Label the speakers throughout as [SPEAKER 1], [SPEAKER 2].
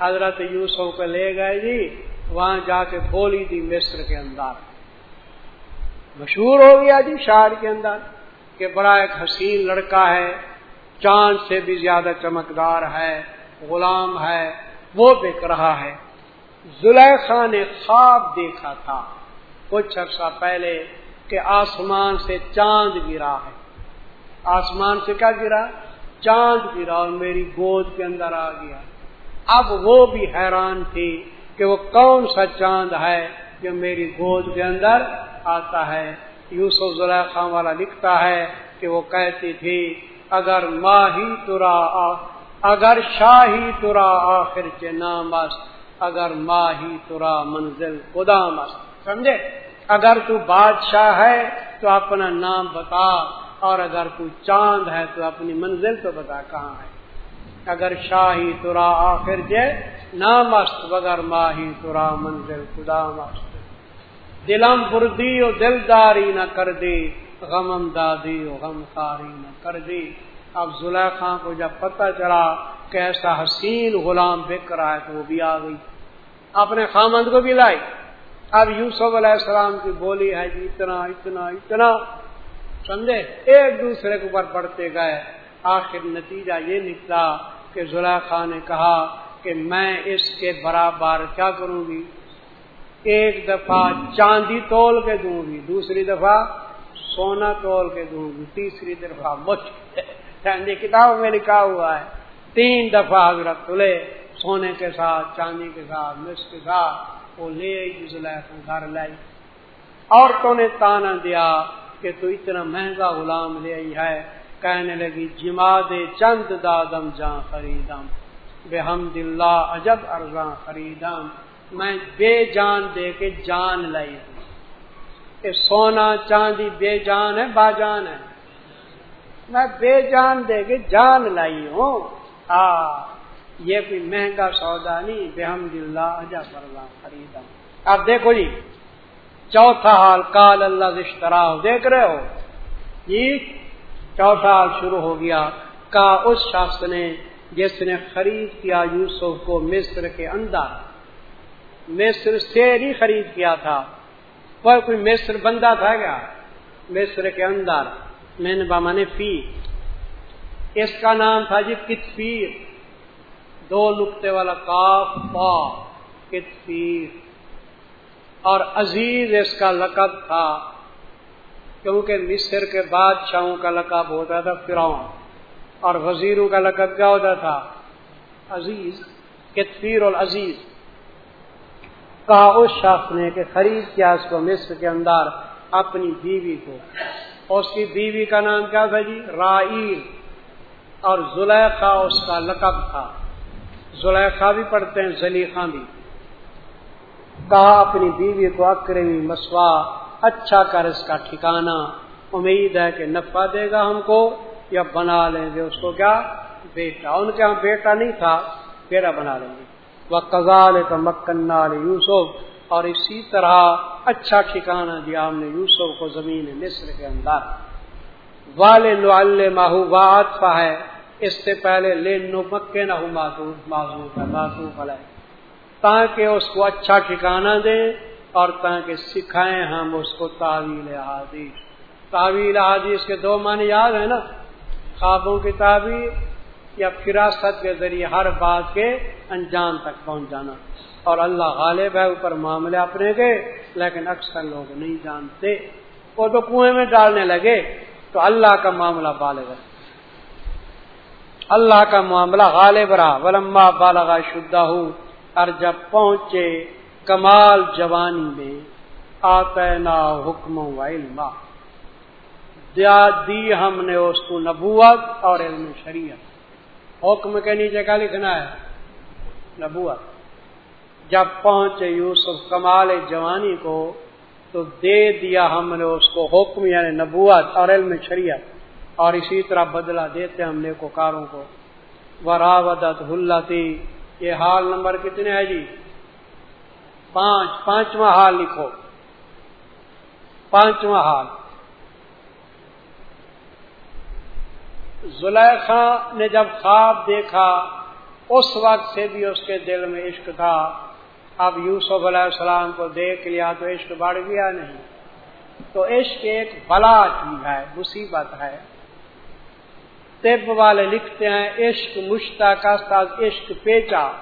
[SPEAKER 1] حضرت یوسف کو لے گئے جی وہاں جا کے بولی تھی مصر کے اندر۔ مشہور ہو گیا جی شہر کے اندر کہ بڑا ایک حسین لڑکا ہے، چاند سے بھی زیادہ چمکدار ہے، غلام ہے، وہ بک رہا ہے۔ زلیخا نے خواب دیکھا تھا۔ کچھ عرصہ پہلے کہ آسمان سے چاند گرا ہے۔ آسمان سے کیا گرا؟ چاند گرا اور میری گود کے اندر آ گیا۔ اب وہ بھی حیران تھی کہ وہ کون سا چاند ہے جو میری گود کے اندر آتا ہے۔ یوسف زلیخا والا لکھتا ہے کہ وہ کہتی تھی، اگر ماہی ترا اگر شاہی ترا آخر کے نام اگر ماہی ترا منزل خدا مست سمجھے؟ اگر تو بادشاہ ہے تو اپنا نام بتا، اور اگر تو چاند ہے تو اپنی منزل تو بتا کہاں ہے۔ اگر شاہی ترا آخر جے نامست بغیر ماہی ترا منزل خدا مست دلم بردی و دلداری نہ کر دی غمم دادی و غم کاری نہ کر دی اب زلیخا کو جب پتہ چلا کہ ایسا حسین غلام بک رہا ہے تو وہ بھی آ گئی. اپنے خامند کو بھی لائی. اب یوسف علیہ السلام کی بولی ہے جی اتنا اتنا اتنا. سمجھے؟ ایک دوسرے کے اوپر پڑھتے گئے. آخر نتیجہ یہ نکلا کہ زلیخا نے کہا کہ میں اس کے برابر کیا کروں گی؟ ایک دفعہ چاندی تول کے دوں گی، دوسری دفعہ سونا تول کے دوں گی، تیسری دفعہ چاندی کتاب میں لکھا ہوا ہے، تین دفعہ حضرت تلے سونے کے ساتھ، چاندی کے ساتھ مس کے ساتھ، وہ لے گھر لائی۔ عورتوں نے تانا دیا کہ تو اتنا مہنگا غلام لے آئی ہے کہنے لگی جما دے چند دادم جاں خریدم، بے ہم دلہ عجب ارزاں خریدم، میں بے جان دے کے جان لائی ہوں۔ کہ سونا چاندی بے جان ہے، با جان ہے۔ میں بے جان دے کے جان لائی ہوں۔ آ، یہ کوئی مہنگا سودا نہیں، بے ہم دلہ عجب ارزاں خریدم۔ اب دیکھو جی چوتھا حال کال اللہ رشترا دیکھ رہے ہو۔ جی چوتھا شروع ہو گیا کا اس شخص نے جس نے خرید کیا یوسف کو مصر کے اندر۔ مصر سے ہی خرید کیا تھا۔ پر کوئی مصر بندہ تھا کیا؟ مصر کے اندر۔ میں نے باما نے فی۔ اس کا نام تھا جی کتفیر۔ دو نقطے والا کاف پا کتفیر۔ اور عزیز اس کا لقب تھا۔ کیونکہ مصر کے بادشاہوں کا لقب ہوتا تھا فرعون اور وزیروں کا لقب کیا ہوتا تھا؟ عزیز کتفیر اور عزیز کہا، اس شخص نے کہ خرید کیا اس کو مصر کے اندر اپنی بیوی کو۔ اس کی بیوی کا نام کیا تھا جی؟ رائل اور زلیخا اس کا لقب تھا۔ زلیخا بھی پڑھتے ہیں، زلیخا بھی۔ کہا، اپنی بیوی کو اکرمی مسوا اچھا کر اس کا ٹھکانا امید ہے کہ نفع دے گا ہم کو یا بنا لیں گے اس کو کیا؟ بیٹا۔ ان کے یہاں بیٹا نہیں تھا، بیٹا بنا لیں گے۔ وہ کزال کا مکن یوسف اور اسی طرح اچھا ٹھکانا دیا ہم نے یوسف کو زمین مصر کے اندر۔ والے محبوبات کا ہے۔ اس سے پہلے لے نو مکے نہ معذوف ہے تاکہ اس کو اچھا ٹھکانا دیں۔ اور تاکہ سکھائیں ہم اس کو تعویل حادیث تعویل حادیث کے دو معنی یاد ہیں نا؟ خوابوں کی تعبیر یا فراست کے ذریعے ہر بات کے انجام تک پہنچ جانا۔ اور اللہ غالب ہے، اوپر معاملے اپنے کے، لیکن اکثر لوگ نہیں جانتے۔ وہ تو کنویں میں ڈالنے لگے، تو اللہ کا معاملہ بالغ اللہ کا معاملہ غالب رہا۔ ولما بالغا شدہ ہوں اور جب پہنچے کمال جوانی میں آتے نا حکم و علما دی ہم نے اس کو نبوت اور علم شریعت۔ حکم کے نیچے کا لکھنا ہے؟ نبوت۔ جب پہنچے یوسف کمال جوانی کو، تو دے دیا ہم نے اس کو حکم یعنی نبوت اور علم شریعت۔ اور اسی طرح بدلہ دیتے ہم نے کو۔ کاروں کو وراودت ہلتی یہ حال نمبر کتنے ہے جی؟ پانچ، پانچواں حال لکھو۔ پانچواں حال۔ زلیخا نے جب خواب دیکھا، اس وقت سے بھی اس کے دل میں عشق تھا۔ اب یوسف علیہ السلام کو دیکھ لیا تو عشق بڑھ گیا نہیں۔ تو عشق ایک بلا چیز ہے، مصیبت ہے۔ طب والے لکھتے ہیں، عشق مشتاق عشق پیچا۔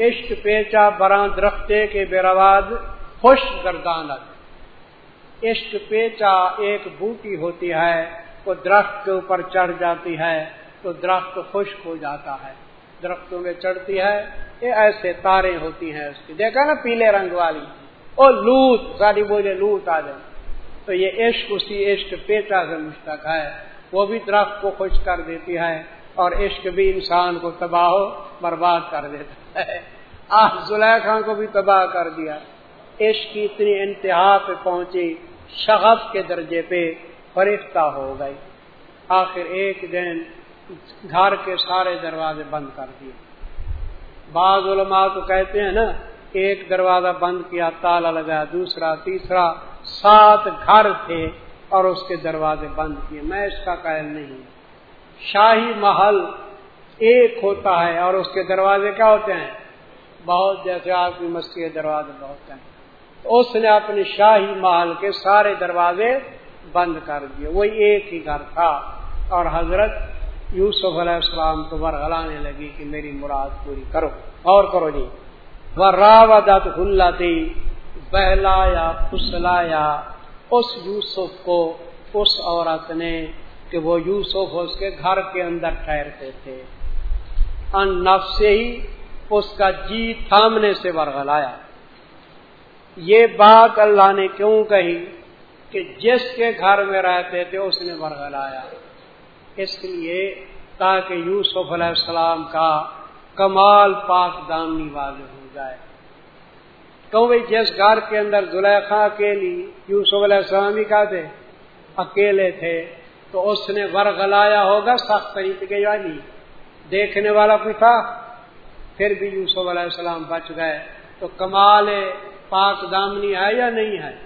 [SPEAKER 1] عشق پیچا براند رکھتے کے بے رواز خوش گردانت عشق پیچا ایک بوٹی ہوتی ہے، وہ درخت کے اوپر چڑھ جاتی ہے، تو درخت خشک ہو جاتا ہے۔ درختوں میں چڑھتی ہے، یہ ایسے تارے ہوتی ہیں اس کی۔ دیکھا نا پیلے رنگ والی۔ اور لوت، ساری بولے لوت آ جائے۔ تو یہ عشق اسی عشق پیچا سے مشتق ہے۔ وہ بھی درخت کو خوش کر دیتی ہے۔ اور عشق بھی انسان کو تباہ و برباد کر دیتا ہے۔ آج زلیخا کو بھی تباہ کر دیا۔ عشق کی اتنی انتہا پہ پہنچی، شغف کے درجے پہ فرشتہ ہو گئی۔ آخر ایک دن گھر کے سارے دروازے بند کر دیے۔ بعض علماء تو کہتے ہیں نا، ایک دروازہ بند کیا، تالا لگایا، دوسرا، تیسرا، سات گھر تھے اور اس کے دروازے بند کیے۔ میں اس کا قائل نہیں شاہی محل ایک ہوتا ہے اور اس کے دروازے کیا ہوتے ہیں؟ بہت جیسے آپ کی مسجد کے دروازے بہت ہیں۔ تو اس نے اپنے شاہی محل کے سارے دروازے بند کر دیے۔ وہی ایک ہی گھر تھا۔ اور حضرت یوسف علیہ السلام کو برغلانے لگی کہ میری مراد پوری کرو۔ اور کرو جی۔ وہ راوت ہلاتی بہلایا، پسلایا۔ اس یوسف کو اس عورت نے کہ وہ یوسف اس کے گھر کے اندر ٹھہرتے تھے۔ ان نف سے ہی اس کا جی تھامنے سے ورگلایا یہ بات اللہ نے کیوں کہی کہ جس کے گھر میں رہتے تھے اس نے ورگلایا اس لیے تاکہ یوسف علیہ السلام کا کمال پاک دامنی واضح ہو جائے۔ بھائی جس گھر کے اندر زلیخا اکیلی یوسف علیہ السلام ہی کا تھے اکیلے تھے۔ تو اس نے ورگلایا ہوگا، سخت طریقے والی یعنی دیکھنے والا کوئی تھا، پھر بھی یوسف علیہ السلام بچ گئے۔ تو کمال پاک دامنی ہے یا نہیں ہے؟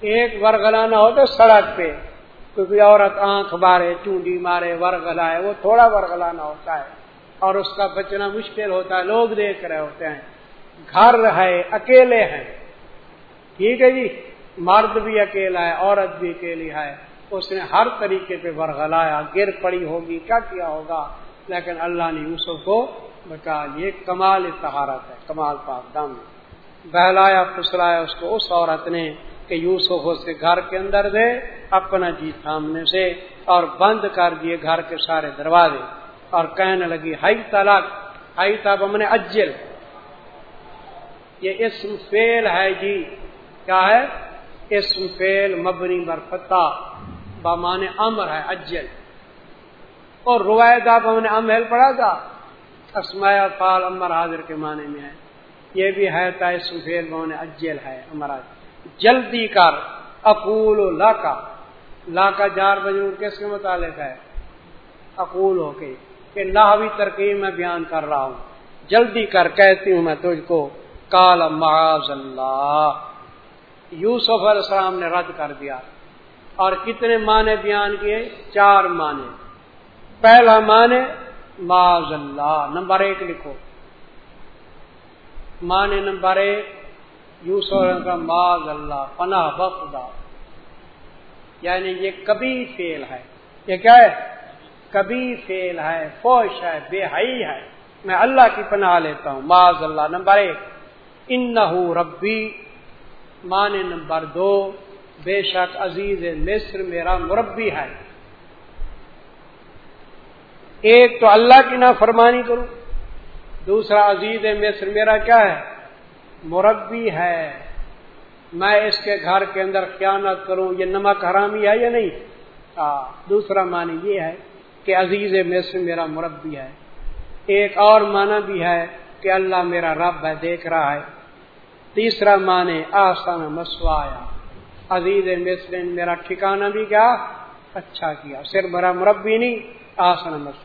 [SPEAKER 1] ایک ورگلانا ہو تو سڑک پہ، کیونکہ عورت آنکھ مارے چونڈی مارے ورگلائے وہ تھوڑا ورگلانا ہوتا ہے۔ اور اس کا بچنا مشکل ہوتا ہے، لوگ دیکھ رہے ہوتے ہیں۔ گھر ہے، اکیلے ہیں۔ ٹھیک ہے جی مرد بھی اکیلا ہے، عورت بھی اکیلی ہے۔ اس نے ہر طریقے پہ برگلایا گر پڑی ہوگی، کیا کیا ہوگا؟ لیکن اللہ نے یوسف کو بتا یہ کمال تہارت ہے، کمال پاک دم بہلایا، پسلایا اس کو، اس عورت نے کہ یوسف اس کے گھر کے اندر دے، اپنا جی تھامنے سے اور بند کر دیے گھر کے سارے دروازے۔ اور کہنے لگی، ہائی طلاق ہائی تاب ہم نے اجل۔ یہ اسم فیل ہے جی۔ کیا ہے؟ اسم فیل مبنی برفتہ بامان امر ہے، اجل۔ اور روایدہ ہم نے امہل پڑھا تھا اسمایا فال امر حاضر کے معنی میں ہے۔ یہ بھی ہے تا اسم فیل بمان اجل ہے، امر جلدی کر، اقول لا کا لا کا جار بجرور کس کے متعلق ہے۔ اقول ہو کے کہ لاہوی ترکیب میں بیان کر رہا ہوں۔ جلدی کر، کہتی ہوں میں تجھ کو۔ کال معاذ اللہ۔ یوسف علیہ السلام نے رد کر دیا۔ اور کتنے معنی بیان کیے؟ چار معنی۔ پہلا معنی، معاذ اللہ، نمبر ایک لکھو۔ معنی نمبر ایک یوسف کا معاذ اللہ، پناہ بخدا یعنی یہ کبھی فیل ہے۔ یہ کیا ہے؟ کبھی فیل ہے، فوش ہے، بے حئی ہے۔ میں اللہ کی پناہ لیتا ہوں، معاذ اللہ، نمبر ایک۔ ان ربی مان نمبر دو۔ بے شک عزیز مصر میرا مربی ہے۔ ایک تو اللہ کی نہ فرمانی کروں دوسرا عزیز مصر میرا کیا ہے؟ مربی ہے۔ میں اس کے گھر کے اندر خیانت کروں، یہ نمک حرامی ہے یا نہیں؟ دوسرا معنی یہ ہے کہ عزیز مصر میرا مربی ہے۔ ایک اور معنی بھی ہے کہ اللہ میرا رب ہے، دیکھ رہا ہے۔ تیسرا مانے آسان مسوایا۔ عزیز مسلم، میرا ٹھکانا بھی کیا؟ اچھا کیا صرف میرا مربی نہیں، آسان مس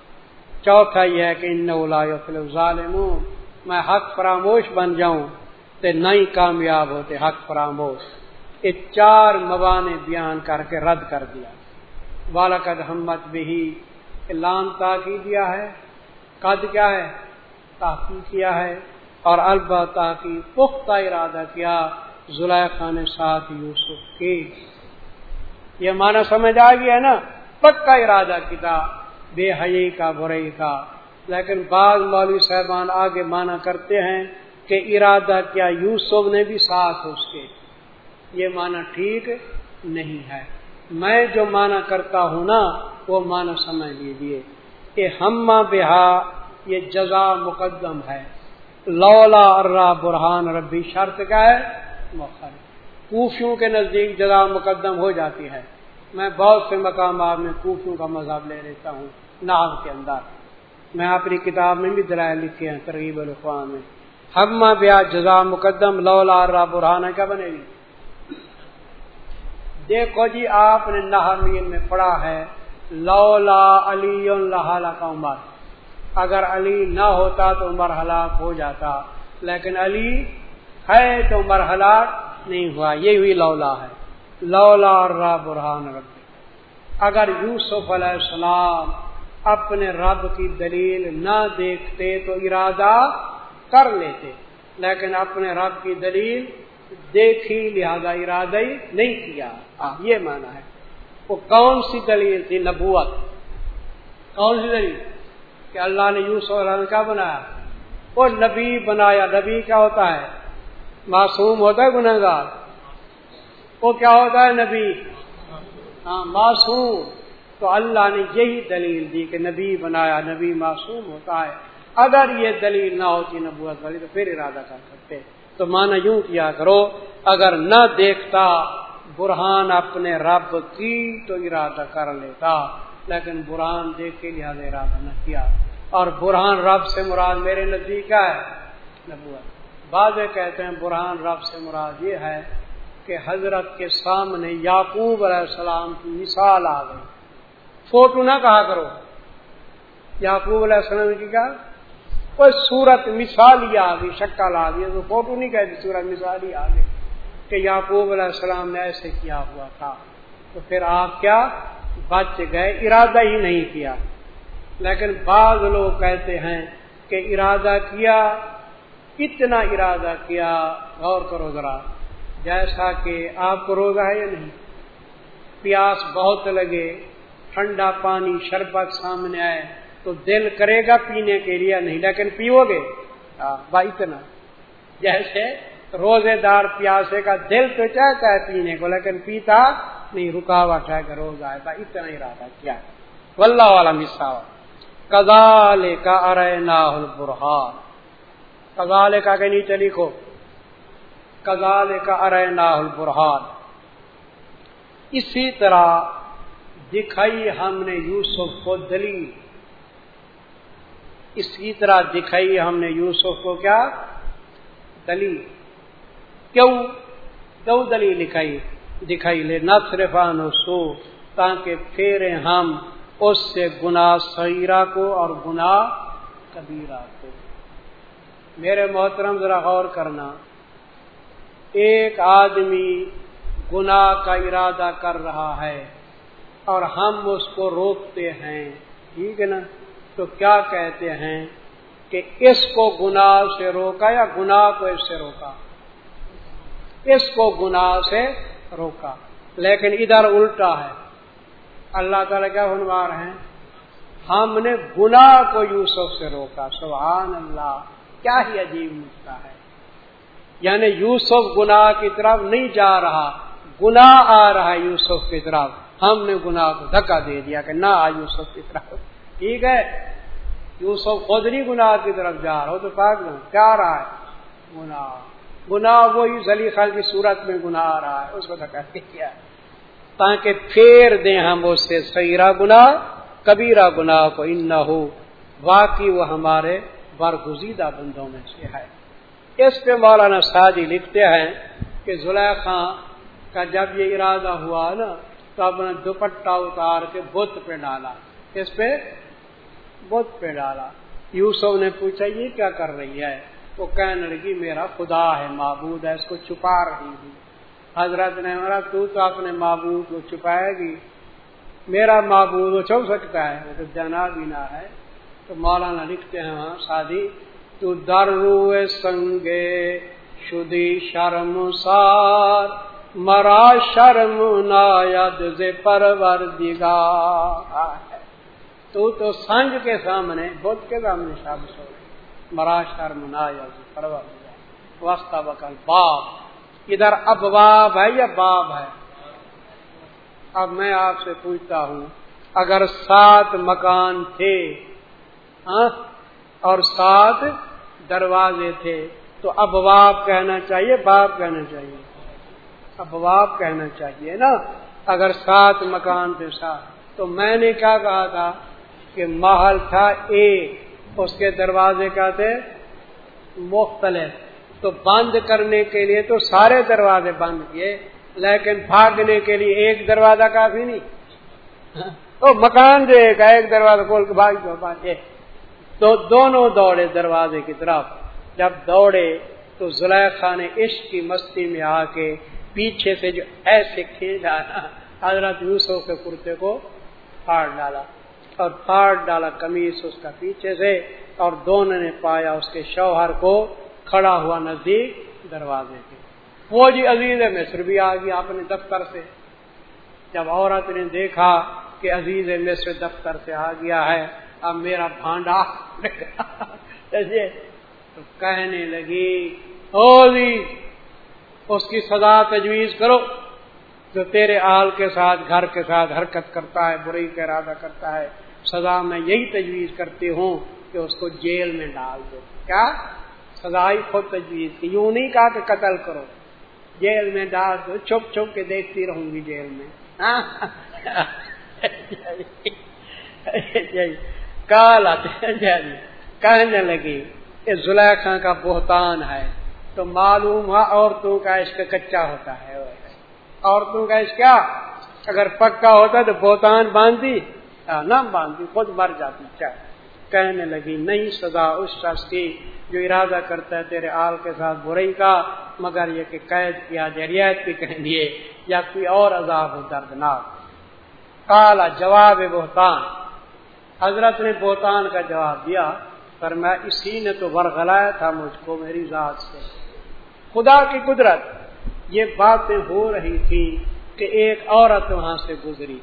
[SPEAKER 1] چوتھا یہ ہے کہ ان ظالم میں حق فراموش بن جاؤں تو نہیں کامیاب ہوتے، حق فراموش۔ یہ چار موانے بیان کر کے رد کر دیا۔ بالکد ہمت بھی لام تا کی دیا ہے، قد کیا ہے؟ تحقیق کیا ہے، اور البتہ کی پختہ ارادہ کیا۔ زلیخا نے ساتھ یوسف کی یہ معنی سمجھ آ گیا نا، پکا ارادہ کیا بے حی کا برئی کا۔ لیکن بعض مولوی صاحبان آگے مانا کرتے ہیں کہ ارادہ کیا یوسف نے بھی، ساتھ اس کے۔ یہ مانا ٹھیک نہیں ہے۔ میں جو مانا کرتا ہوں نا، وہ مانا سمجھ لیجیے کہ ہم بہا، یہ جزا مقدم ہے۔ لولا ارا برہان ربی، شرط کا ہے؟ مخر کوفیوں کے نزدیک جزا مقدم ہو جاتی ہے۔ میں بہت سے مقامات میں کوفیوں کا مذہب لے لیتا ہوں ناگ کے اندر۔ میں اپنی کتاب میں بھی درائے لکھے ہیں، ترغیب الفام میں۔ ہم بیا جزا مقدم لولا ارا برہان کیا بنے گی؟ دیکھو جی آپ نے نہمین میں پڑھا ہے، لولا علی اللہ کا عمر۔ اگر علی نہ ہوتا تو عمر ہلاک ہو جاتا، لیکن علی ہے تو عمر ہلاک نہیں ہوا۔ یہ بھی لولا ہے۔ لولا رب برحان رب اگر یوسف علیہ السلام اپنے رب کی دلیل نہ دیکھتے تو ارادہ کر لیتے، لیکن اپنے رب کی دلیل دیکھی لہذا ارادہ ہی نہیں کیا۔ یہ مانا ہے۔ وہ کون سی دلیل تھی؟ نبوت۔ کون سی دلیل؟ کہ اللہ نے یوسف علیہ کیا بنایا۔ وہ نبی بنایا۔ نبی کیا ہوتا ہے؟ معصوم ہوتا ہے گنہگار؟ وہ کیا ہوتا ہے نبی؟ ہاں معصوم۔ تو اللہ نے یہی دلیل دی کہ نبی بنایا، نبی معصوم ہوتا ہے۔ اگر یہ دلیل نہ ہوتی نبوت والی، تو پھر ارادہ کر سکتے۔ تو مانا یوں کیا کرو، اگر نہ دیکھتا، برہان اپنے رب کی تو ارادہ کر لیتا۔ لیکن برہان دیکھ کے لہٰذا ارادہ نہ کیا۔ اور برہان رب سے مراد میرے نزدیک ہے، نبوت۔ بعض کہتے ہیں برہان رب سے مراد یہ ہے کہ حضرت کے سامنے یعقوب علیہ السلام کی مثال آ گئی۔ فوٹو نہ کہا کرو۔ یعقوب علیہ السلام کی کیا کوئی صورت مثال ہی آ گئی، شکل آ گئی، تو فوٹو نہیں کہتی صورت مثال ہی آ گئی کہ یعقوب علیہ السلام نے ایسے کیا ہوا تھا۔ تو پھر آپ کیا؟ بچ گئے، ارادہ ہی نہیں کیا۔ لیکن بعض لوگ کہتے ہیں کہ ارادہ کیا کتنا ارادہ کیا، غور کرو ذرا۔ جیسا کہ آپ کو روزہ ہے یا نہیں؟ پیاس بہت لگے، ٹھنڈا پانی شربت سامنے آئے، تو دل کرے گا پینے کے لیے نہیں؟ لیکن پیو گے؟ ہاں، با اتنا۔ جیسے روزے دار پیاسے کا دل تو چاہتا ہے پینے کو، لیکن پیتا نہیں، رکاوٹ ہے کہ روز آئے گا اتنا ارادہ کیا۔ ولہ والا مسا کزال کا ارے ناہل برہان کزال کا کہ نیچے لکھو۔ کزال کا ارے ناہل اسی طرح دکھائی ہم نے یوسف کو دلیل۔ اسی طرح دکھائی ہم نے یوسف کو کیا؟ دلیل۔ کیوں؟ دو دلیل دکھائی دکھائی لے، نہ صرف سو، تاکہ پھیرے ہم اس سے گنا سیرا کو اور گنا کبیرہ کو۔ میرے محترم، ذرا غور کرنا۔ ایک آدمی گنا کا ارادہ کر رہا ہے اور ہم اس کو روکتے ہیں، ٹھیک ہے نا؟ تو کیا کہتے ہیں کہ اس کو گناہ سے روکا یا گناہ کو اس سے روکا؟ اس کو گناہ سے روکا۔ لیکن ادھر الٹا ہے۔ اللہ تعالی کیا بنوا رہے ہیں؟ ہم نے گناہ کو یوسف سے روکا۔ سبحان اللہ۔ کیا ہی عجیب نقطہ ہے۔ یعنی یوسف گناہ کی طرف نہیں جا رہا، گناہ آ رہا ہے یوسف کی طرف۔ ہم نے گناہ کو دھکا دے دیا کہ نہ آ یوسف کی طرف۔ ٹھیک ہے، یوسف خود نہیں گناہ کی طرف جا رہا ہو تو پاک کیا رہا ہے؟ گناہ۔ گناہ وہی سلیخل کی صورت میں گناہ آ رہا ہے، اس کو دھکا دے دیا۔ تاکہ پھیر دیں ہم اس سے سیرا گنا کبیرا گنا کو ان نہ ہو واقعی وہ ہمارے برگزیدہ بندوں میں سے ہے۔ اس پہ مولانا سادی لکھتے ہیں کہ زلیخا کا جب یہ ارادہ ہوا نا، تو اپنا دوپٹہ اتار کے بت پہ ڈالا۔ اس پہ بت پہ ڈالا۔ یوسف نے پوچھا، یہ کیا کر رہی ہے؟ وہ کہنے لگی، میرا خدا ہے، معبود ہے، اس کو چھپا رہی ہوں۔ حضرت نے میرا تو تو اپنے معبود کو چھپائے گی۔ میرا معبود وہ چھپ سکتا ہے، وہ تو جنا بھی نہ ہے۔ تو مولانا لکھتے ہیں وہاں شادی تو در روئے سنگے شدی شرم سار، مرا شرم ناید سے پرور تو تو سنگ کے سامنے بدھ کے سامنے شام سو مرا شرم ناید پرور دگا وسطہ بکل باپ ادھر اب باب ہے یا باب ہے؟ اب میں آپ سے پوچھتا ہوں، اگر سات مکان تھے ہاں؟ اور سات دروازے تھے۔ تو اب کہنا چاہیے، باپ کہنا چاہیے۔ اب باپ کہنا چاہیے نا۔ اگر سات مکان تھے سات تو میں نے کیا کہا تھا کہ محل تھا ایک اس کے دروازے کیا تھے؟ مختلف۔ تو بند کرنے کے لیے تو سارے دروازے بند کیے، لیکن بھاگنے کے لیے ایک دروازہ کافی نہیں۔ ہاں؟ تو مکان جو ایک ایک دروازہ کھول کے بھاگ دو تو دونوں دوڑے دروازے کی طرف۔ جب دوڑے تو زلیخا نے عشق کی مستی میں آ کے پیچھے سے جو ایسے کھینچا نا حضرت یوسف کے کرتے کو پھاڑ ڈالا۔ اور پھاڑ ڈالا کمیز اس کا پیچھے سے اور دونوں نے پایا اس کے شوہر کو کھڑا ہوا نزدیک دروازے کے۔ وہ جی عزیز مصر بھی آ گیا اپنے دفتر سے۔ جب عورت نے دیکھا کہ عزیز مصر دفتر سے آ گیا ہے اب میرا بھانڈا تو کہنے لگی جی اس کی سزا تجویز کرو جو تیرے آل کے ساتھ، گھر کے ساتھ حرکت کرتا ہے برئی کا ارادہ کرتا ہے۔ سزا میں یہی تجویز کرتی ہوں کہ اس کو جیل میں ڈال دو۔ کیا؟ سزا ہی خود تجویز کی۔ یوں نہیں کہا کہ قتل کرو۔ جیل میں ڈال دو، چھپ چھپ کے دیکھتی رہوں گی جیل میں۔ ہاں؟ ہاں؟ کال آتے جی۔ کہنے لگی یہ زلیخا کا بہتان ہے، تو معلوم ہوا عورتوں کا اس کا کچا ہوتا ہے۔ عورتوں کا اس کیا؟ اگر پکا ہوتا تو بہتان باندھی۔ نہ باندھی، خود مر جاتی۔ چاہے کہنے لگی، نہیں سزا اس شخص کی جو ارادہ کرتا ہے تیرے آل کے ساتھ برئی کا، مگر یہ کہ قید کیا جریت بھی کہیں گے یا کوئی اور عذاب ہو دردناک۔ کالا جواب بہتان۔ حضرت نے بہتان کا جواب دیا، پر میں اسی نے تو ورغلایا تھا مجھ کو میری ذات سے۔ خدا کی قدرت، یہ باتیں ہو رہی تھی کہ ایک عورت وہاں سے گزری۔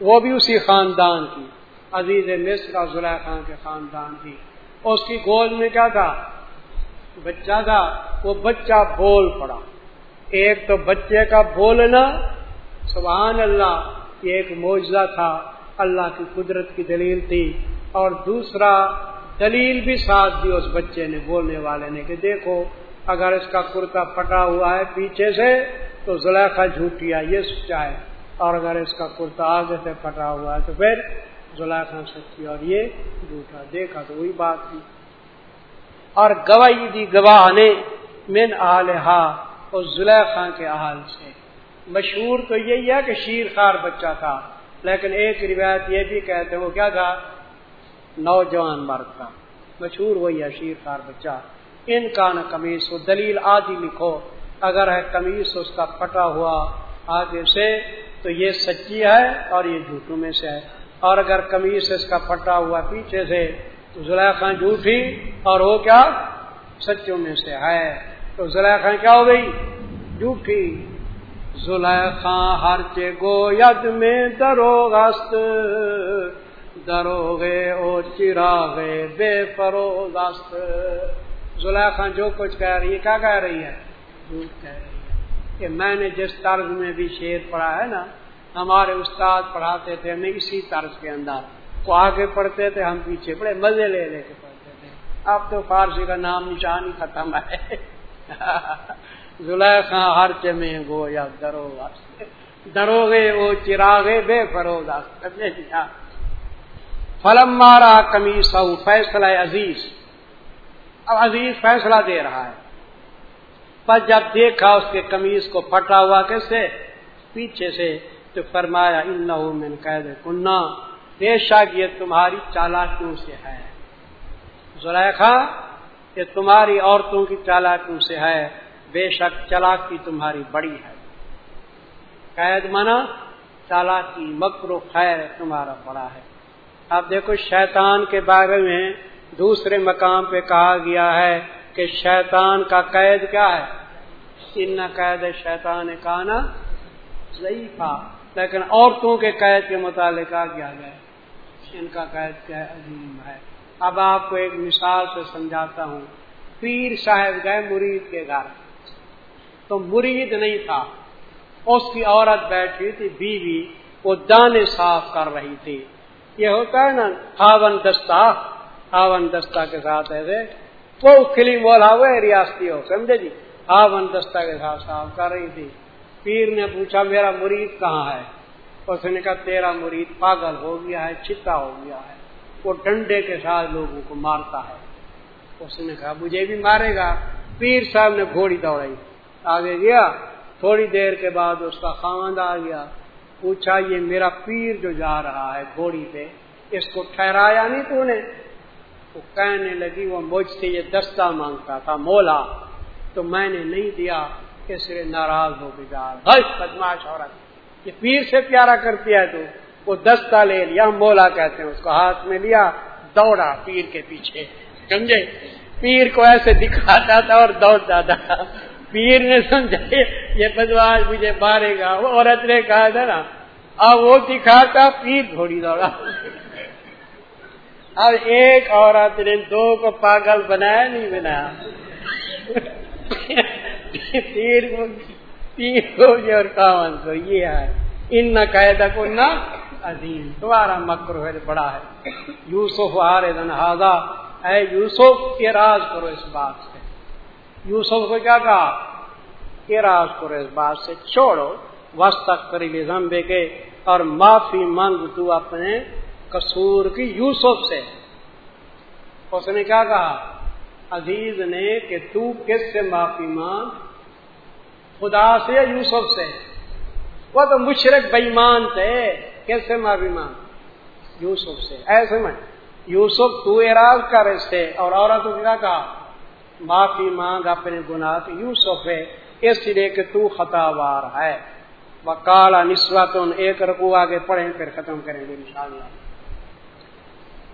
[SPEAKER 1] وہ بھی اسی خاندان کی، عزیز مصر اور ذلح خان کے خاندان کی۔ اس کی گود میں کیا تھا؟ بچہ تھا، وہ بچہ بول پڑا۔ ایک تو بچے کا بولنا، سبحان اللہ، یہ ایک معجزہ تھا۔ اللہ کی قدرت کی دلیل تھی اور دوسرا دلیل بھی ساتھ دی اس بچے نے، بولنے والے نے کہ دیکھو، اگر اس کا کرتا پھٹا ہوا ہے پیچھے سے، تو زلیخا جھوٹیا یہ سچا ہے۔ اور اگر اس کا کرتا آگے سے پھٹا ہوا ہے، تو پھر زلیخا سچی اور یہ جھوٹا۔ دیکھا تو وہی بات تھی۔ اور گواہی دی گواہ نے، من آلحا اور زلیخا کے حال سے۔ مشہور تو یہی ہے کہ شیر خار بچہ تھا۔ لیکن ایک روایت یہ بھی کہتے وہ کیا تھا؟ نوجوان مرد تھا۔ مشہور وہی ہے شیر خار بچہ۔ ان کا نہ کمیز ہو، دلیل آدھی لکھو۔ اگر ہے کمیز اس کا پٹا ہوا آگے سے، تو یہ سچی ہے اور یہ جھوٹوں میں سے ہے۔ اور اگر کمیز اس کا پٹا ہوا پیچھے سے، تو زلیخا جھوٹھی اور وہ کیا؟ سچوں میں سے ہے۔ تو زلیخا کیا ہو گئی؟ جھوٹھی۔ زلیخا ہر چے میں درو گست دروغے او چراغے بے فروغست زلیخا جو کچھ کہہ رہی ہے، کیا کہہ رہی ہے؟ جھوٹ کہہ رہی ہے۔ کہ میں نے جس طرز میں بھی شیر پڑھا ہے نا، ہمارے استاد پڑھاتے تھے، ہمیں اسی طرز کے اندر۔ وہ آگے پڑھتے تھے، ہم پیچھے بڑے مزے لے لے کے پڑھتے تھے۔ اب تو فارسی کا نام نشان ہی ختم ہے۔ زلیخا ہر چمے گو یا درو دروگے وہ چراغے بے فروغ فلم مارا کمی سو فیصلہ عزیز۔ اب عزیز فیصلہ دے رہا ہے۔ پر جب دیکھا اس کے کمیز کو پھٹا ہوا کیسے؟ پیچھے سے تو فرمایا ان قید کنہ۔ بے شک یہ تمہاری چالاکیوں سے ہے۔ زلیخا، یہ تمہاری عورتوں کی چالاکیوں سے ہے۔ بے شک چلاکی تمہاری بڑی ہے۔ قید منا، چالاکی مکر و خیر تمہارا بڑا ہے۔ اب دیکھو، شیطان کے بارے میں دوسرے مقام پہ کہا گیا ہے کہ شیطان کا قید کیا ہے۔ ان قید شیطان کا نا ضعیفہ، لیکن عورتوں کے قید کے متعلق کیا گیا ان کا قید کیا عظیم ہے۔ اب آپ کو ایک مثال سے سمجھاتا ہوں۔ پیر صاحب گئے مرید کے گھر۔ تو مرید نہیں تھا۔ اس کی عورت بیٹھی تھی، بیوی وہ دانے صاف کر رہی تھی۔ یہ ہوتا ہے نا ہاون دستہ ہاون دستہ کے ساتھ ایسے جی۔ وہ کلیم بولا ہوا ہے ریاستی ہو، سمجھے جی؟ ہاون دستہ کے ساتھ صاف کر رہی تھی۔ پیر نے پوچھا، میرا مرید کہاں ہے؟ اس نے کہا، تیرا مرید پاگل ہو گیا ہے چتا ہو گیا ہے۔ وہ ڈنڈے کے ساتھ لوگوں کو مارتا ہے۔ اس نے کہا، مجھے بھی مارے گا۔ پیر صاحب نے گھوڑی دوڑائی۔ آگے گیا، تھوڑی دیر کے بعد اس کا خاند آ گیا۔ پوچھا، یہ میرا پیر جو جا رہا ہے گھوڑی پہ، اس کو ٹھہرایا نہیں تو نے؟ وہ کہنے لگی، وہ مجھ سے یہ دستہ مانگتا تھا، مولا، تو میں نے نہیں دیا اس لیے ناراض ہو کے جا۔ بدماش عورت، یہ پیر سے پیارا کرتی ہے تو وہ دستہ لے لیا، مولا کہتے ہیں، اس کو ہاتھ میں لیا، دوڑا پیر کے پیچھے۔ سمجھے؟ پیر کو ایسے دکھاتا تھا اور دوڑتا تھا۔ پیر نے سمجھا، یہ بدواج مجھے مارے گا، وہ عورت نے کہا تھا نا اب وہ دکھاتا، پیر گھوڑی دوڑا۔ اب ایک عورت نے دو کو پاگل بنایا، نہیں بنایا۔ پیر کو پیر کو اور کامن کو یہ ہے۔ ان نہ قاعدہ کو نہ عظیم، تمہارا مکر ہے، بڑا ہے۔ یوسف آر دن اے یوسف راز کرو اس بات سے یوسف کو کیا کہا اراض کرو اس بات سے چھوڑو وسط قریبی زمبے کے اور معافی مانگ تو اپنے قصور کی یوسف سے۔ اس نے کیا کہا؟ عزیز نے کہ تو کس سے معافی مانگ؟ خدا سے یا یوسف سے؟ وہ تو مشرق بےمان تھے، کس سے معافی مانگ؟ یوسف سے۔ ایسے میں، یوسف تو اراض کر اس سے اور عورت کو کیا کہا؟ معافی مانگ اپنے گناہ یوسف ہے، اس لیے کہ تو خطا وار ہے۔ وہ کالا ایک رکو آگے پڑھیں، پھر ختم کریں گے انشاءاللہ۔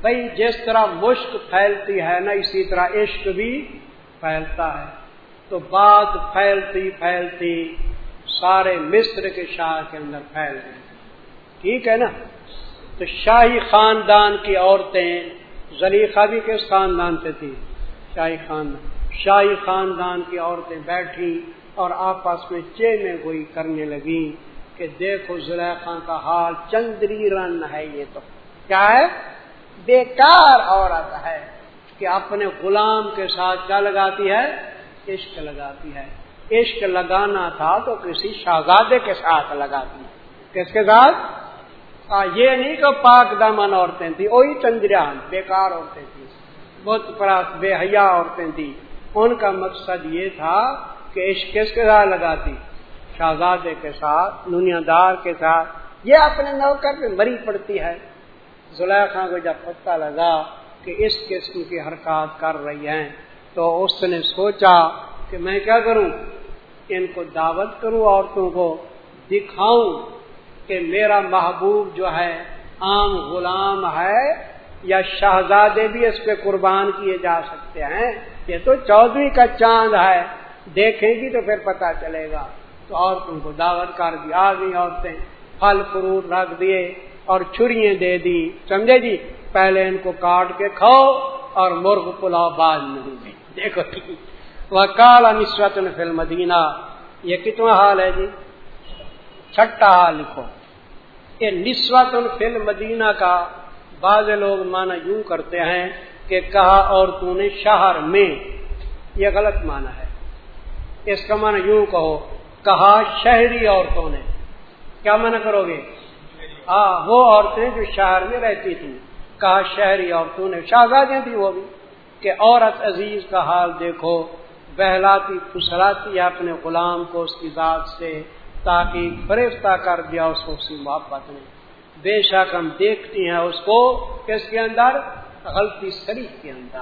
[SPEAKER 1] بھائی جس طرح مشک پھیلتی ہے نا، اسی طرح عشق بھی پھیلتا ہے۔ تو بات پھیلتی پھیلتی سارے مصر کے شاہ کے اندر پھیل گئی۔ ٹھیک ہے نا؟ تو شاہی خاندان کی عورتیں زلیخا بھی کس خاندان سے تھی؟ شاہی خاندان۔ شاہی خاندان کی عورتیں بیٹھی اور آپس میں چے میں گوئی کرنے لگی کہ دیکھو زلیخا کا حال چندری رن ہے یہ تو۔ کیا ہے؟ بیکار عورت ہے کہ اپنے غلام کے ساتھ کیا لگاتی ہے؟ عشق لگاتی ہے۔ عشق لگانا تھا تو کسی شہزادے کے ساتھ لگاتی کس کے ساتھ؟ آ, یہ نہیں کہ پاک دامن عورتیں تھیں وہی چندریان بیکار عورتیں تھیں۔ بہت پراس بے حیا عورتیں تھیں۔ ان کا مقصد یہ تھا کہ عشق کس کے ساتھ لگاتی؟ شہزادے کے ساتھ دنیا دار کے ساتھ۔ یہ اپنے نوکر پہ مری پڑتی ہے۔ زلیخا کو جب پتہ لگا کہ اس قسم کی حرکات کر رہی ہیں، تو اس نے سوچا کہ میں کیا کروں؟ ان کو دعوت کروں عورتوں کو، دکھاؤں کہ میرا محبوب جو ہے عام غلام ہے یا شہزادے بھی اس پہ قربان کیے جا سکتے ہیں۔ یہ تو چودھری کا چاند ہے۔ دیکھیں گی تو پھر پتا چلے گا۔ تو عورتوں کو دعوت کر دی آ گئی عورتیں پھل فروٹ رکھ دیے اور چھری دے دی۔ سمجھے جی؟ پہلے ان کو کاٹ کے کھاؤ اور مرغ پلاؤ بعد نہیں دی دیکھو جی۔ وہ کالا نسوت فل مدینہ یہ کتنا حال ہے جی؟ چھٹا حال لکھو۔ یہ نسوت فل مدینہ کا بعض لوگ مانا یوں کرتے ہیں کہ کہا اور نے شہر میں۔ یہ غلط مانا ہے۔ اس کا مانا یوں کہو، کہا شہری عورتوں نے۔ کیا مانا کرو گے؟ ہاں وہ عورتیں جو شہر میں رہتی تھیں۔ کہا شہری عورتوں نے شہزادیں تھی وہ بھی۔ کہ عورت عزیز کا حال دیکھو، بہلاتی پھسلاتی اپنے غلام کو اس کی ذات سے تاکہ فرشتہ کر دیا، اس کو اسی محبت نے۔ بے شک ہم دیکھتی ہیں اس کو، کس کے اندر؟ غلطی سری کے اندر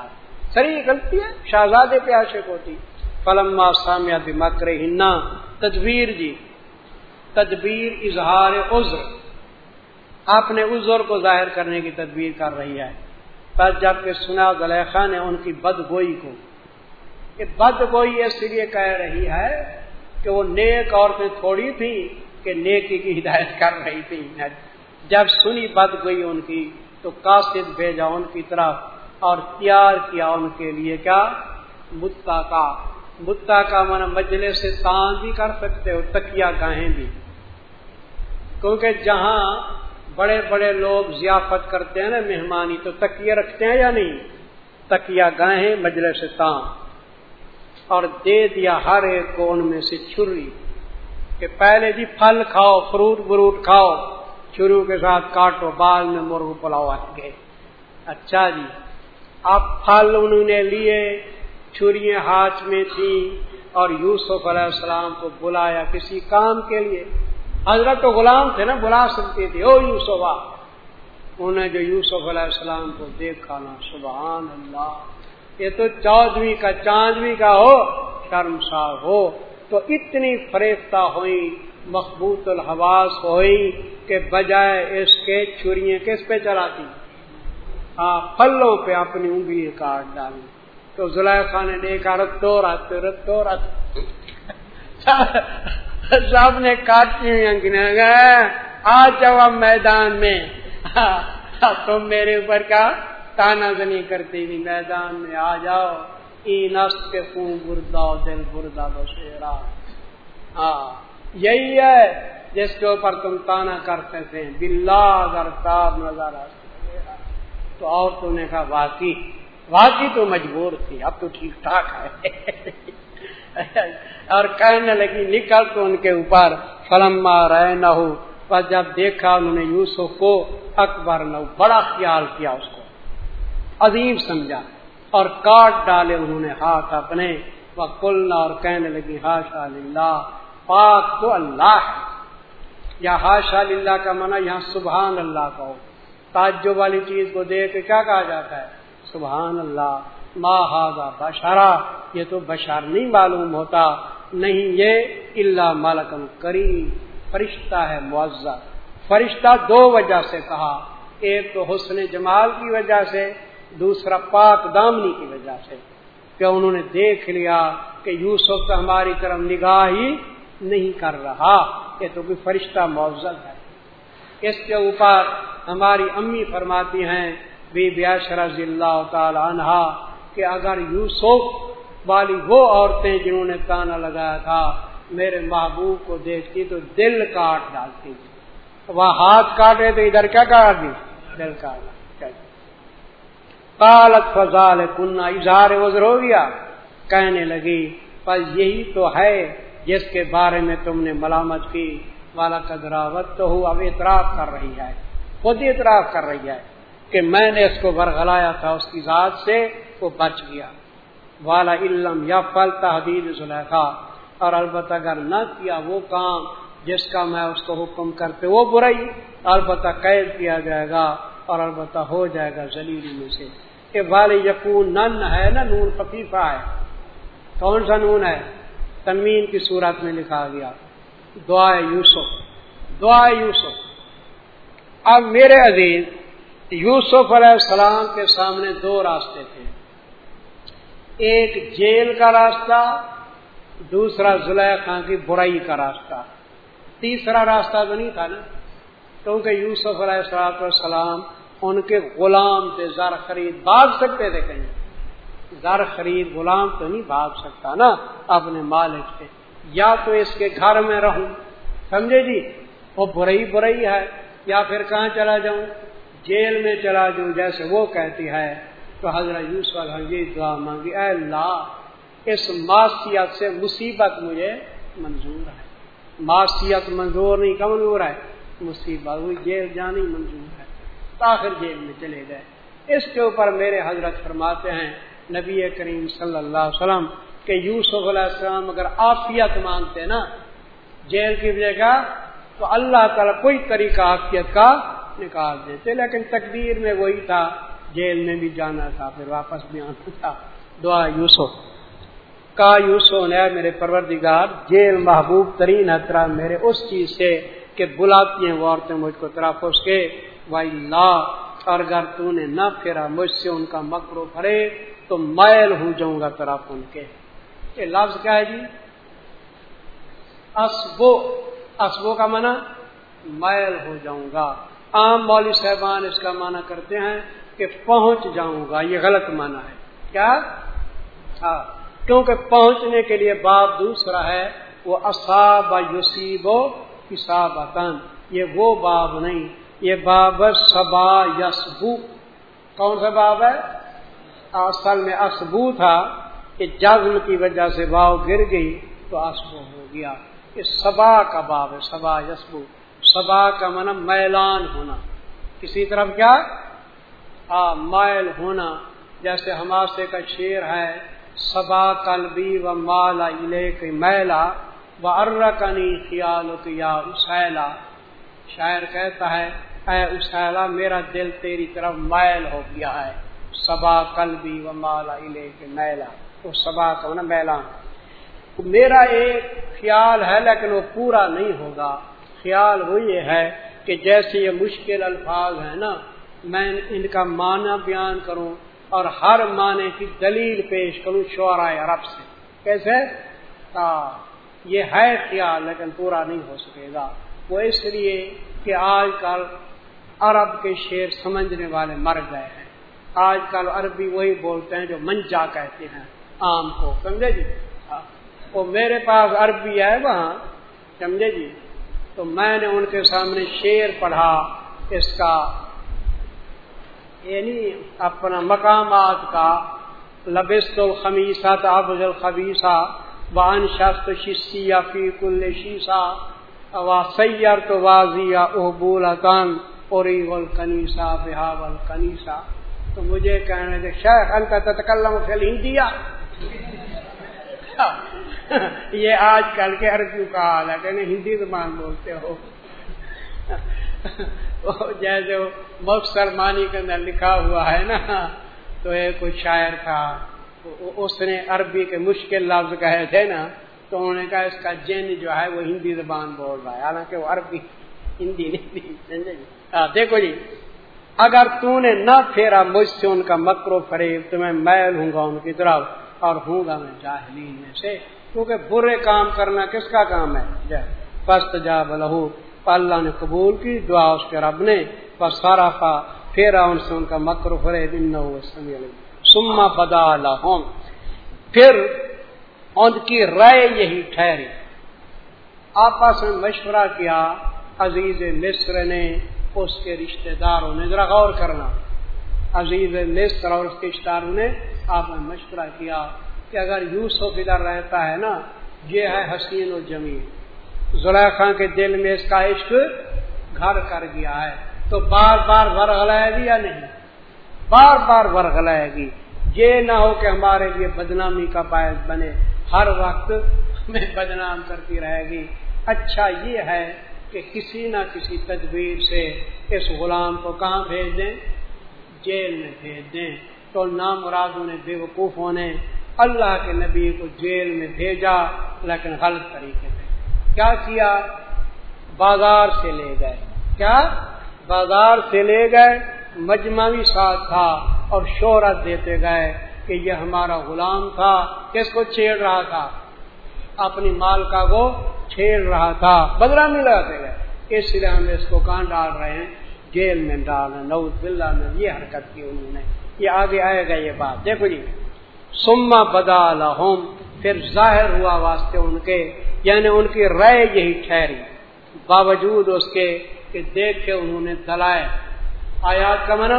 [SPEAKER 1] سری غلطی ہے، شہزادے پہ عاشق ہوتی۔ فلما سامیہ مکر ہننا تدبیر جی۔ تدبیر اظہار عذر۔ اپنے عذر کو ظاہر کرنے کی تدبیر کر رہی ہے۔ بس جبکہ سنا زلیخا نے ان کی بد گوئی کو۔ کہ بد گوئی اس لیے کہہ رہی ہے کہ وہ نیک عورتیں تھوڑی تھی کہ نیکی کی ہدایت کر رہی تھی جب سنی بد گئی ان کی تو قاصد بھیجا ان کی طرف اور تیار کیا ان کے لیے کیا؟ متا کا۔ متا کا من مجلے سے تان بھی کر سکتے ہو تکیا گاہیں بھی۔ کیونکہ جہاں بڑے بڑے لوگ ضیافت کرتے ہیں نا مہمانی، تو تکیے رکھتے ہیں یا نہیں؟ تکیا گاہیں مجلے سے تان اور دے دیا ہر ایک کو ان میں سے چھری کہ پہلے جی پھل کھاؤ، فروٹ بروٹ کھاؤ۔ چھری کے ساتھ کاٹو بال میں مرغ پلاؤ آگے اچھا جی اب پھل انہوں نے لیے چھری ہاتھ میں تھی اور یوسف علیہ السلام کو بلایا کسی کام کے لیے۔ حضرت تو غلام تھے نا، بلا سکتے تھے۔ او یوسف انہیں جو یوسف علیہ السلام کو دیکھا نا، سبحان اللہ، یہ تو چودویں کا، چاندویں کا ہو، شرم ہو، تو اتنی فریفتہ ہوئی مخبوط الحواس ہوئی کہ بجائے اس کے چھری کس پہ چلاتی؟ ہاں پھلوں پہ اپنی انگلی کاٹ ڈالی۔ تو زلیخا نے دیکھا، رتو رت رتو رت۔ سب نے کاٹی ہوئی انگلیاں۔ گئے آ جاؤ اب میدان میں۔ تم میرے اوپر کا تانا زنی کرتی ہوئی میدان میں آ جاؤ۔ ای نس کے خون بردا دل بردا بشیرا ہاں یہی ہے جس کے اوپر تم تانا کرتے تھے۔ بلا اگر تاب نظر تو اور تم نے کہا، واقعی واقعی تو مجبور تھی، اب تو ٹھیک ٹھاک ہے۔ اور کہنے لگی، نکل تو ان کے اوپر۔ فلم رہے نہ ہو پر جب دیکھا انہوں نے یوسف کو، اکبر نہ بڑا خیال کیا اس کو۔ عظیم سمجھا۔ اور کاٹ ڈالے انہوں نے ہاتھ اپنے۔ وہ کلنا اور کہنے لگی ہاشا اللہ پاک تو اللہ ہے۔ یا ہاشا اللہ کا منع یہاں سبحان اللہ کا ہو تعجب والی چیز کو دیکھ کے کیا کہا جاتا ہے؟ سبحان اللہ، ما بشارا یہ تو بشار نہیں معلوم ہوتا۔ نہیں یہ اللہ مالکم کری فرشتہ ہے معذہ فرشتہ دو وجہ سے کہا۔ ایک تو حسن جمال کی وجہ سے، دوسرا پاک دامنی کی وجہ سے۔ کہ انہوں نے دیکھ لیا کہ یوسف تو ہماری طرف نگاہ ہی نہیں کر رہا یہ تو کوئی فرشتہ معذل ہے۔ اس کے اوپر ہماری امی فرماتی ہیں، بی رضی اللہ تعالی عنہ کہ اگر یوسف والی وہ عورتیں جنہوں نے تانا لگایا تھا، میرے محبوب کو دیکھتی تو دل کاٹ ڈالتی تھی۔ وہ ہاتھ کاٹے تو ادھر کیا کاٹ دی؟ دل کاٹ کالت فضال کنہ اظہار وزر ہو گیا۔ کہنے لگی پر یہی تو ہے جس کے بارے میں تم نے ملامت کی، والا قدراوت تو ہو اب اعتراف کر رہی ہے، خود اعتراف کر رہی ہے کہ میں نے اس کو برگلایا تھا، اس کی ذات سے وہ بچ گیا۔ والا علم یا فل تحدید زلیخا، اور البتہ اگر نہ کیا وہ کام جس کا میں اس کو حکم کرتے، وہ برائی البتہ قید کیا جائے گا، اور البتہ ہو جائے گا زلیلی میں سے۔ کہ وال یقون نن ہے نا نون خفیفہ ہے۔ کون سا نون ہے؟ تنوین کی صورت میں لکھا گیا۔ دعا یوسف دعا یوسف۔ اب میرے عزیز، یوسف علیہ السلام کے سامنے دو راستے تھے۔ ایک جیل کا راستہ، دوسرا خان کی برائی کا راستہ۔ تیسرا راستہ تو نہیں تھا نا؟ کیونکہ یوسف علیہ السلام ان کے غلام تھے، زر خرید بھاگ سکتے تھے کہیں۔ زر خرید غلام تو نہیں بھاگ سکتا نا اپنے مالک سے۔ یا تو اس کے گھر میں رہوں۔ سمجھے جی؟ وہ برئی برئی ہے۔ یا پھر کہاں چلا جاؤں؟ جیل میں چلا جاؤں، جیسے وہ کہتی ہے۔ تو حضرت یوسف یہ دعا مانگی، اے اللہ، اس معاشیت سے مصیبت مجھے منظور ہے۔ معاشیت منظور نہیں کا منظور ہے؟ مصیبت ہوئی جیل جانی منظور ہے۔ آخر جیل میں چلے گئے۔ اس کے اوپر میرے حضرت فرماتے ہیں نبی کریم صلی اللہ علیہ وسلم کہ یوسف علیہ السلام اگر آفیت مانگتے نا، جیل کی جگہ، تو اللہ تعالیٰ کوئی طریقہ آفیت کا نکال دیتے، لیکن تقدیر میں وہی تھا، جیل میں بھی جانا تھا، پھر واپس بھی آنا تھا۔ دعا یوسف۔ کا یوسف نے، میرے پروردگار، جیل محبوب ترین اطرا میرے اس چیز سے کہ بلاتی ہیں، وہ عورتیں مجھ کو طرف اس کے بھائی لا اور اگر تو نے نہ پھیرا، مجھ سے ان کا مکرو بھرے تو میل ہو جاؤں گا طرف ان کے۔ یہ لفظ کیا ہے جی؟ اسبو۔ اسبو کا معنی میل ہو جاؤں گا۔ عام مولوی صاحبان اس کا معنی کرتے ہیں کہ پہنچ جاؤں گا۔ یہ غلط معنی ہے۔ کیا؟ ہاں۔ کیونکہ پہنچنے کے لیے باب دوسرا ہے، وہ اصاب یوسیب و کسابتن یہ وہ باب نہیں، یہ باب سبا یسبو کون سا باب ہے؟ اصل میں اسبو تھا کہ جزم کی وجہ سے باؤ گر گئی تو اسبو ہو گیا یہ سبا کا باب ہے، سبا یسبو، سبا کا من میلان ہونا۔ کسی طرف کیا؟ ہاں میل ہونا۔ جیسے ہماسے کا شیر ہے، سبا کلبی و مالا کے میلا و ارکنی خیال یا اسیلا۔ شاعر کہتا ہے، اے اسیلا، میرا دل تیری طرف میل ہو گیا ہے۔ سبا کلبی و مالا کے میلا۔ وہ سبا کا نا میلا۔ میرا ایک خیال ہے، لیکن وہ پورا نہیں ہوگا۔ خیال وہ یہ ہے کہ جیسے یہ مشکل الفاظ ہیں نا، میں ان کا معنی بیان کروں اور ہر معنی کی دلیل پیش کروں شعرائے عرب سے۔ کیسے؟ یہ ہے خیال، لیکن پورا نہیں ہو سکے گا۔ وہ اس لیے کہ آج کل عرب کے شعر سمجھنے والے مر گئے ہیں۔ آج کل عربی وہی بولتے ہیں جو منجا کہتے ہیں آم کو، سمجھے جی؟ ہاں۔ وہ میرے پاس عربی ہے وہاں، سمجھے جی؟ تو میں نے ان کے سامنے شعر پڑھا، اس کا یعنی اپنا مقامات کا، لبست الخمیسہ تابز الخبیسہ وان شخص شیا فی کل شیسا وا سیر تو واضح احبول اطان اوری الکنیسا بحاب الکنیسا تو مجھے کہنے دے شیخ، انت تتکلم فی الہندیہ. یہ آج کل کے عربیوں کا حال ہے کہ ہندی زبان بولتے ہو. جیسے مخصر مانی کے اندر لکھا ہوا ہے نا، تو ایک کوئی شاعر تھا، اس نے عربی کے مشکل لفظ کہے تھے نا، تو انہوں نے کہا اس کا جن جو ہے وہ ہندی زبان بول رہا ہے، حالانکہ وہ عربی، ہندی نہیں دیکھو جی اگر تو نے نہ پھیرا مجھ سے ان کا مکرو فریب، تو میں میل ہوں گا ان کی طرف اور ہوں گا میں جاہلین میں سے۔ کیونکہ برے کام کرنا کس کا کام ہے؟ جی۔ پست جا بلو اللہ نے قبول کی، دعا اس کے رب نے۔ پر سارا پا پھیرا ان سے ان کا مکر فرے سما بدا لہم۔ پھر ان کی رائے یہی ٹھہری۔ آپس میں مشورہ کیا، عزیز مصر نے۔ اس کے رشتہ داروں نے ذرا غور کرنا۔ عزیز مصر اور اس کے رشتہ داروں نے آپ نے مشورہ کیا کہ اگر یوسف ادھر رہتا ہے نا، یہ ہے حسین و جمیل۔ زلیخا کے دل میں اس کا عشق گھر کر گیا ہے۔ تو بار بار ورغلائے گی یا نہیں؟ بار بار ورغلائے گی۔ یہ نہ ہو کہ ہمارے لیے بدنامی کا باعث بنے۔ ہر وقت ہمیں بدنام کرتی رہے گی۔ اچھا یہ ہے کہ کسی نہ کسی تدبیر سے اس غلام کو کہاں بھیج دیں جیل میں بھیج دیں تو نام مرادوں نے بے وقوفوں نے اللہ کے نبی کو جیل میں بھیجا، لیکن غلط طریقے سے۔ کیا کیا؟ بازار سے لے گئے۔ کیا؟ بازار سے لے گئے۔ مجمع بھی ساتھ تھا اور شہرت دیتے گئے کہ یہ ہمارا غلام تھا، کس کو چھیڑ رہا تھا؟ اپنی مال کا وہ چھیڑ رہا تھا بدلا نہیں لگاتے گئے۔ اس لیے ہم اس کو کہاں ڈال رہے ہیں، جیل میں ڈال رہے نوز بلّہ میں یہ حرکت کی انہوں نے۔ یہ آگے آئے گا یہ بات۔ دیکھو جی سما بدا لہم۔ پھر ظاہر ہوا واسطے ان کے یعنی ان کی رائے یہی ٹھہری۔ باوجود اس کے کہ دیکھ کے انہوں نے دلائے آیات کا من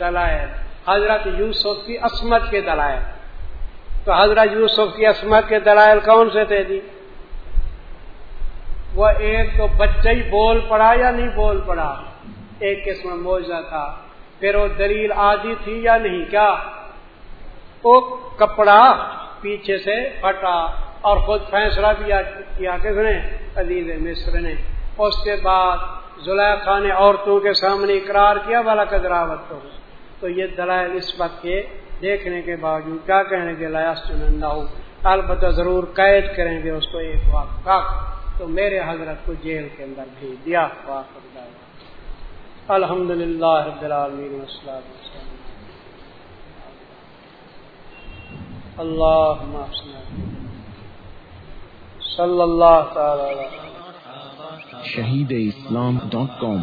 [SPEAKER 1] دلائے حضرت یوسف کی عصمت کے دلائل۔ تو حضرت یوسف کی عصمت کے دلائل کون سے تھے جی؟ وہ ایک تو بچہ ہی بول پڑا یا نہیں بول پڑا؟ ایک قسم موجہ تھا۔ پھر وہ دلیل آدھی تھی یا نہیں؟ کیا؟ وہ کپڑا پیچھے سے پھٹا اور خود فیصلہ کیا کس نے؟ عزیز مصر نے۔ اس کے بعد زلیخا نے عورتوں کے سامنے اقرار کیا، والا کدراوت تو۔ تو یہ دلائل اس وقت کے دیکھنے کے باوجود کیا کہنے کے لایا سنندہ ہو البتہ ضرور قید کریں گے اس کو ایک وقت۔ تو میرے حضرت کو جیل کے اندر بھیج دیا الحمد للہ رب العالمین اللہ صلی اللہ تعالی
[SPEAKER 2] شہید اسلام ڈاٹ کام۔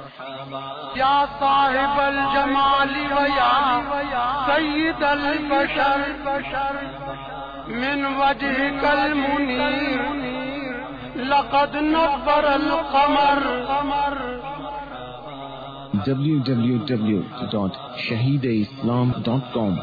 [SPEAKER 1] یا صاحب الجمال ویا سید البشر من وجہ کل منیر لقد نبر القمر.
[SPEAKER 2] کام